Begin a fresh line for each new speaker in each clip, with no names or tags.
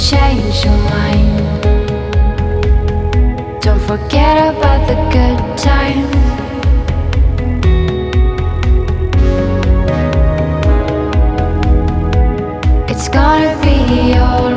change your mind. Don't forget about the good times. It's gonna be your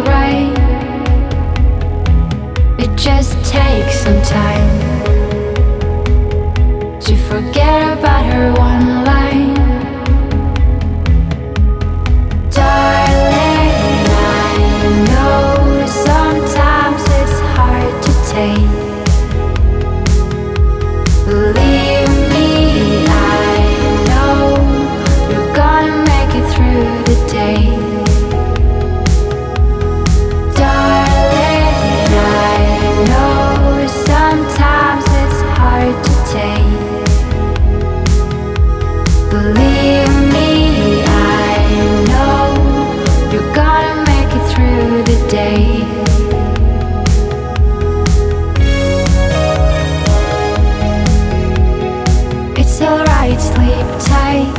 It's alright, sleep tight.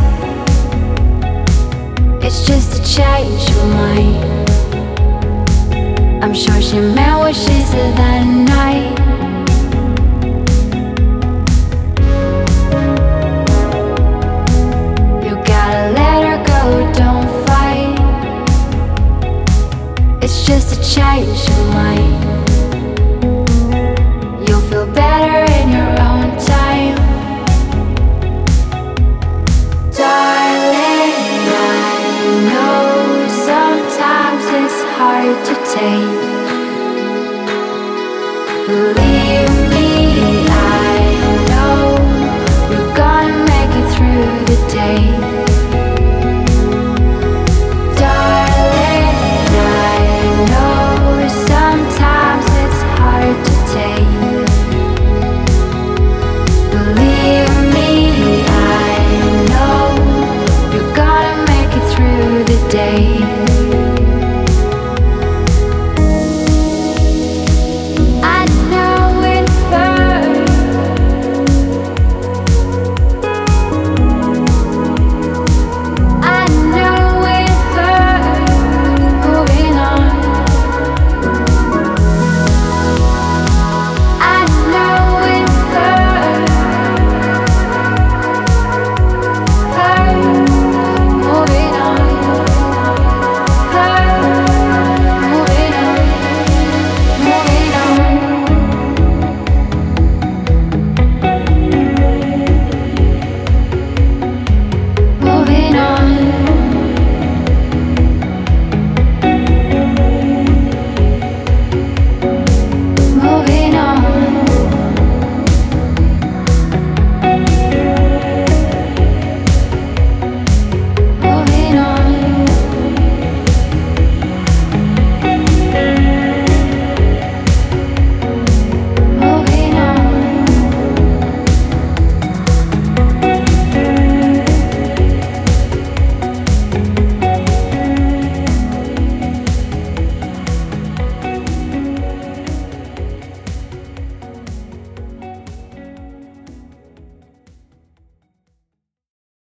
It's just a change of mind. I'm sure she meant what she said You'll feel better in your own time. Darling, I know sometimes it's hard to take. Believe me. days